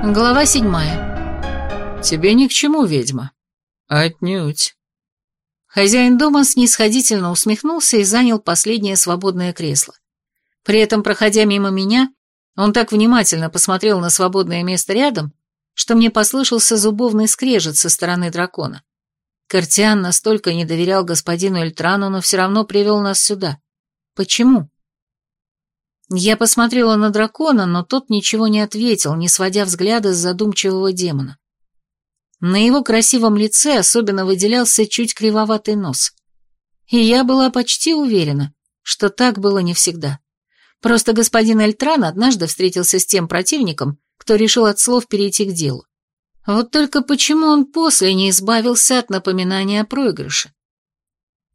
Глава седьмая. «Тебе ни к чему, ведьма». «Отнюдь». Хозяин дома снисходительно усмехнулся и занял последнее свободное кресло. При этом, проходя мимо меня, он так внимательно посмотрел на свободное место рядом, что мне послышался зубовный скрежет со стороны дракона. Картиан настолько не доверял господину Эльтрану, но все равно привел нас сюда. Почему? Я посмотрела на дракона, но тот ничего не ответил, не сводя взгляда с задумчивого демона. На его красивом лице особенно выделялся чуть кривоватый нос. И я была почти уверена, что так было не всегда. Просто господин Эльтран однажды встретился с тем противником, кто решил от слов перейти к делу. Вот только почему он после не избавился от напоминания о проигрыше?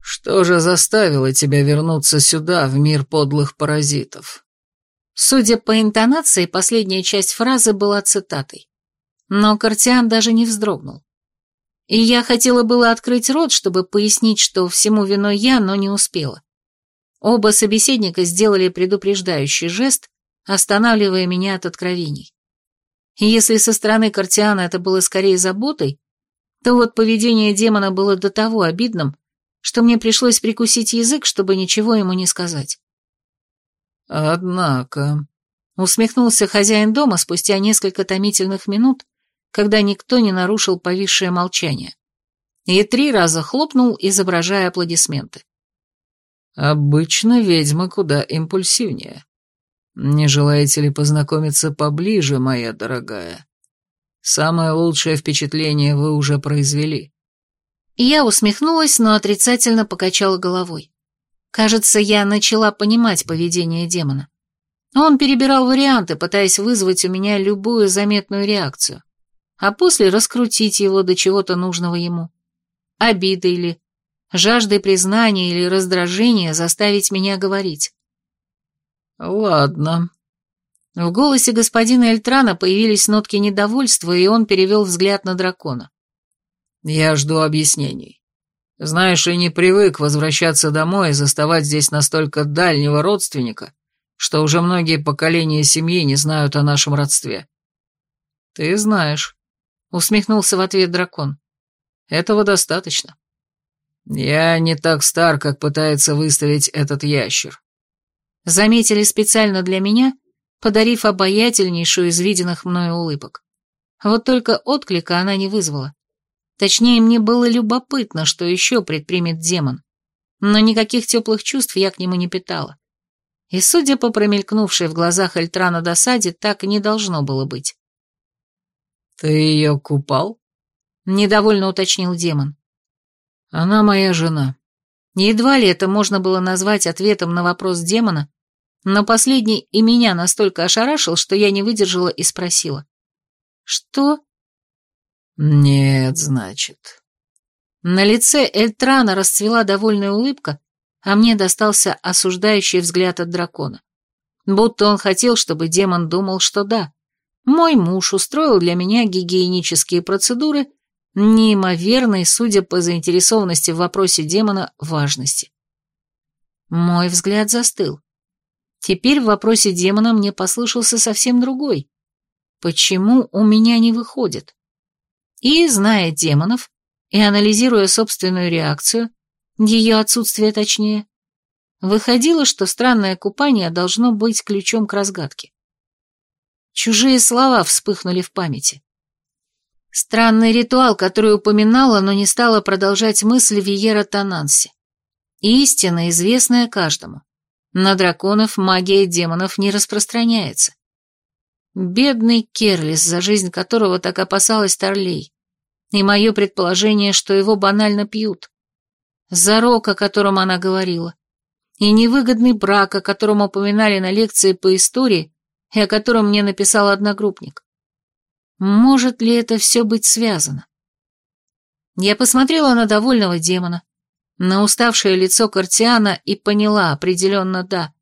«Что же заставило тебя вернуться сюда, в мир подлых паразитов?» Судя по интонации, последняя часть фразы была цитатой. Но Картиан даже не вздрогнул. И я хотела было открыть рот, чтобы пояснить, что всему виной я, но не успела. Оба собеседника сделали предупреждающий жест, останавливая меня от откровений. Если со стороны Картиана это было скорее заботой, то вот поведение демона было до того обидным, что мне пришлось прикусить язык, чтобы ничего ему не сказать. «Однако...» — усмехнулся хозяин дома спустя несколько томительных минут, когда никто не нарушил повисшее молчание. И три раза хлопнул, изображая аплодисменты. Обычно ведьмы куда импульсивнее. Не желаете ли познакомиться поближе, моя дорогая? Самое лучшее впечатление вы уже произвели. Я усмехнулась, но отрицательно покачала головой. Кажется, я начала понимать поведение демона. Он перебирал варианты, пытаясь вызвать у меня любую заметную реакцию, а после раскрутить его до чего-то нужного ему. Обида или жаждой признания или раздражения заставить меня говорить. «Ладно». В голосе господина Эльтрана появились нотки недовольства, и он перевел взгляд на дракона. «Я жду объяснений. Знаешь, и не привык возвращаться домой и заставать здесь настолько дальнего родственника, что уже многие поколения семьи не знают о нашем родстве». «Ты знаешь», — усмехнулся в ответ дракон. «Этого достаточно». «Я не так стар, как пытается выставить этот ящер». Заметили специально для меня, подарив обаятельнейшую из виденных мною улыбок. Вот только отклика она не вызвала. Точнее, мне было любопытно, что еще предпримет демон. Но никаких теплых чувств я к нему не питала. И, судя по промелькнувшей в глазах Эльтрана досаде, так и не должно было быть. «Ты ее купал?» — недовольно уточнил демон. Она моя жена. Едва ли это можно было назвать ответом на вопрос демона, но последний и меня настолько ошарашил, что я не выдержала и спросила. «Что?» «Нет, значит». На лице Эльтрана расцвела довольная улыбка, а мне достался осуждающий взгляд от дракона. Будто он хотел, чтобы демон думал, что да. Мой муж устроил для меня гигиенические процедуры неимоверной, судя по заинтересованности в вопросе демона, важности. Мой взгляд застыл. Теперь в вопросе демона мне послышался совсем другой. Почему у меня не выходит? И, зная демонов, и анализируя собственную реакцию, ее отсутствие точнее, выходило, что странное купание должно быть ключом к разгадке. Чужие слова вспыхнули в памяти. Странный ритуал, который упоминала, но не стала продолжать мысль Виера Тананси. Истина, известная каждому. На драконов магия демонов не распространяется. Бедный Керлис, за жизнь которого так опасалась Торлей. И мое предположение, что его банально пьют. Зарок, о котором она говорила. И невыгодный брак, о котором упоминали на лекции по истории, и о котором мне написал одногруппник. Может ли это все быть связано? Я посмотрела на довольного демона, на уставшее лицо Картиана и поняла определенно да.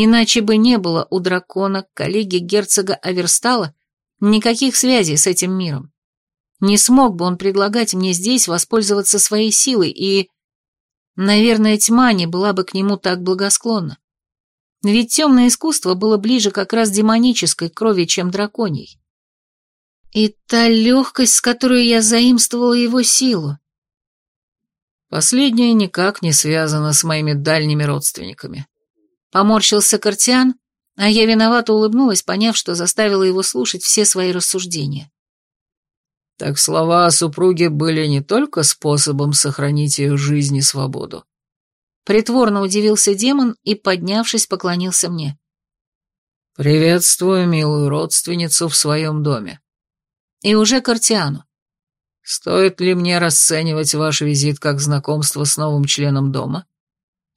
Иначе бы не было у дракона, коллеги герцога Аверстала, никаких связей с этим миром. Не смог бы он предлагать мне здесь воспользоваться своей силой, и... Наверное, тьма не была бы к нему так благосклонна. Ведь темное искусство было ближе как раз демонической крови, чем драконьей. И та легкость, с которой я заимствовала его силу. Последнее никак не связано с моими дальними родственниками. Поморщился Картиан, а я виновато улыбнулась, поняв, что заставила его слушать все свои рассуждения. Так слова о супруге были не только способом сохранить ее жизнь и свободу. Притворно удивился демон и, поднявшись, поклонился мне. «Приветствую милую родственницу в своем доме». И уже Картиану. «Стоит ли мне расценивать ваш визит как знакомство с новым членом дома?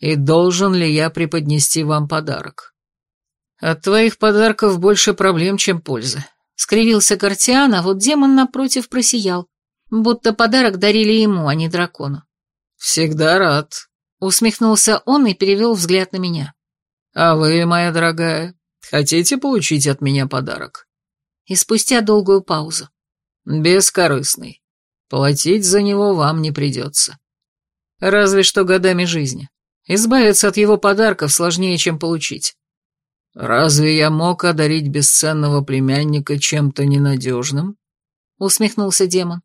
И должен ли я преподнести вам подарок?» «От твоих подарков больше проблем, чем пользы», — скривился Картиан, а вот демон напротив просиял, будто подарок дарили ему, а не дракону. «Всегда рад», — усмехнулся он и перевел взгляд на меня. «А вы, моя дорогая, хотите получить от меня подарок?» И спустя долгую паузу. «Бескорыстный. Платить за него вам не придется. Разве что годами жизни. Избавиться от его подарков сложнее, чем получить. «Разве я мог одарить бесценного племянника чем-то ненадежным?» — усмехнулся демон.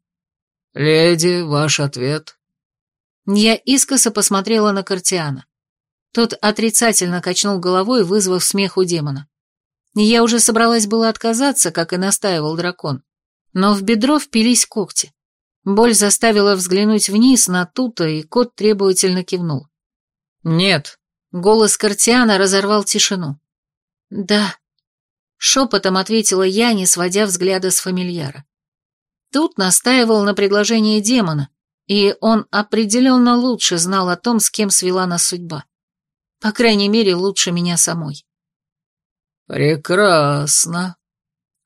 «Леди, ваш ответ?» Я искоса посмотрела на Картиана. Тот отрицательно качнул головой, вызвав смех у демона. Я уже собралась было отказаться, как и настаивал дракон, но в бедро впились когти. Боль заставила взглянуть вниз на Тута, и кот требовательно кивнул. «Нет», — голос Картиана разорвал тишину. «Да», — шепотом ответила я, не сводя взгляда с фамильяра. Тут настаивал на предложении демона, и он определенно лучше знал о том, с кем свела нас судьба. По крайней мере, лучше меня самой. «Прекрасно».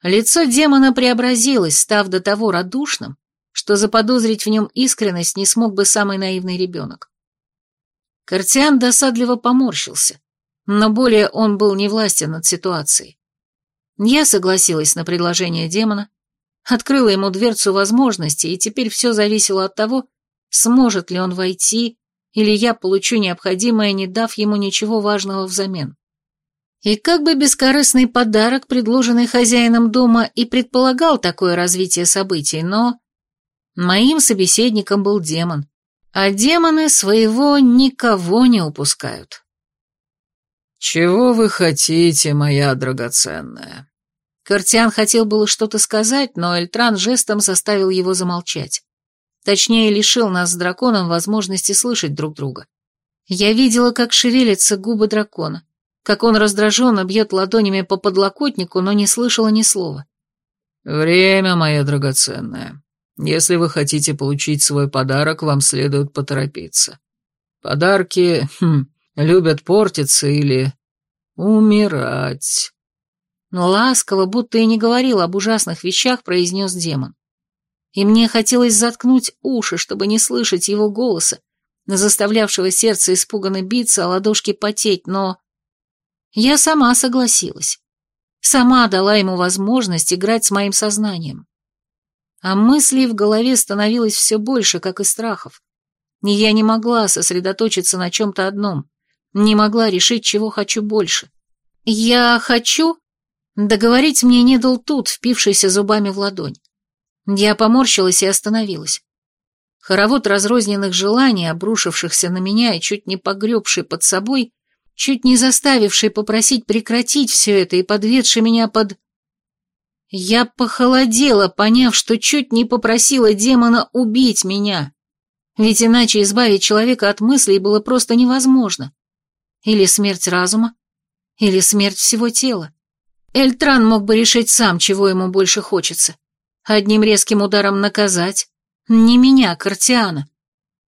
Лицо демона преобразилось, став до того радушным, что заподозрить в нем искренность не смог бы самый наивный ребенок. Картиан досадливо поморщился, но более он был не властен над ситуацией. Я согласилась на предложение демона, открыла ему дверцу возможностей, и теперь все зависело от того, сможет ли он войти, или я получу необходимое, не дав ему ничего важного взамен. И как бы бескорыстный подарок, предложенный хозяином дома, и предполагал такое развитие событий, но... Моим собеседником был демон, а демоны своего никого не упускают. «Чего вы хотите, моя драгоценная?» Картиан хотел было что-то сказать, но Эльтран жестом заставил его замолчать. Точнее, лишил нас с драконом возможности слышать друг друга. Я видела, как шевелятся губы дракона, как он раздраженно бьет ладонями по подлокотнику, но не слышала ни слова. «Время, моя драгоценная. Если вы хотите получить свой подарок, вам следует поторопиться. Подарки, хм, любят портиться или умирать. Но ласково, будто и не говорил об ужасных вещах, произнес демон. И мне хотелось заткнуть уши, чтобы не слышать его голоса, заставлявшего сердце испуганно биться, а ладошки потеть, но... Я сама согласилась. Сама дала ему возможность играть с моим сознанием. А мыслей в голове становилось все больше, как и страхов. Я не могла сосредоточиться на чем-то одном. Не могла решить, чего хочу больше. Я хочу... Договорить мне не дал тут, впившийся зубами в ладонь. Я поморщилась и остановилась. Хоровод разрозненных желаний, обрушившихся на меня и чуть не погребший под собой, чуть не заставивший попросить прекратить все это и подведший меня под... Я похолодела, поняв, что чуть не попросила демона убить меня. Ведь иначе избавить человека от мыслей было просто невозможно. Или смерть разума, или смерть всего тела. Эльтран мог бы решить сам, чего ему больше хочется. Одним резким ударом наказать. Не меня, Картиана.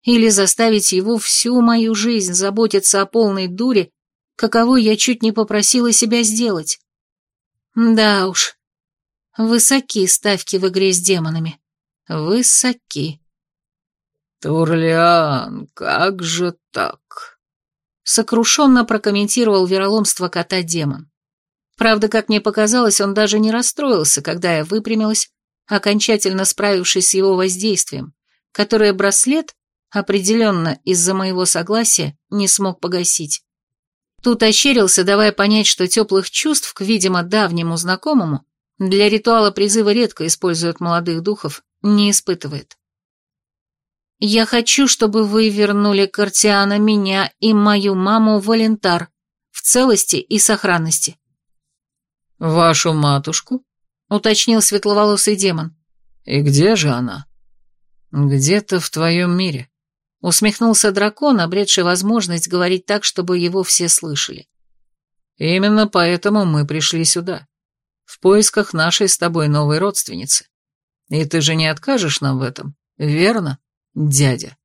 Или заставить его всю мою жизнь заботиться о полной дуре, каковой я чуть не попросила себя сделать. Да уж, высоки ставки в игре с демонами. Высоки. Турлиан, как же так? сокрушенно прокомментировал вероломство кота демон. Правда, как мне показалось, он даже не расстроился, когда я выпрямилась, окончательно справившись с его воздействием, которое браслет, определенно из-за моего согласия, не смог погасить. Тут ощерился, давая понять, что теплых чувств к, видимо, давнему знакомому Для ритуала призыва редко используют молодых духов, не испытывает. Я хочу, чтобы вы вернули Картиана, меня и мою маму Валентар в целости и сохранности. «Вашу матушку?» — уточнил светловолосый демон. «И где же она?» «Где-то в твоем мире», — усмехнулся дракон, обретший возможность говорить так, чтобы его все слышали. «Именно поэтому мы пришли сюда, в поисках нашей с тобой новой родственницы. И ты же не откажешь нам в этом, верно?» дядя.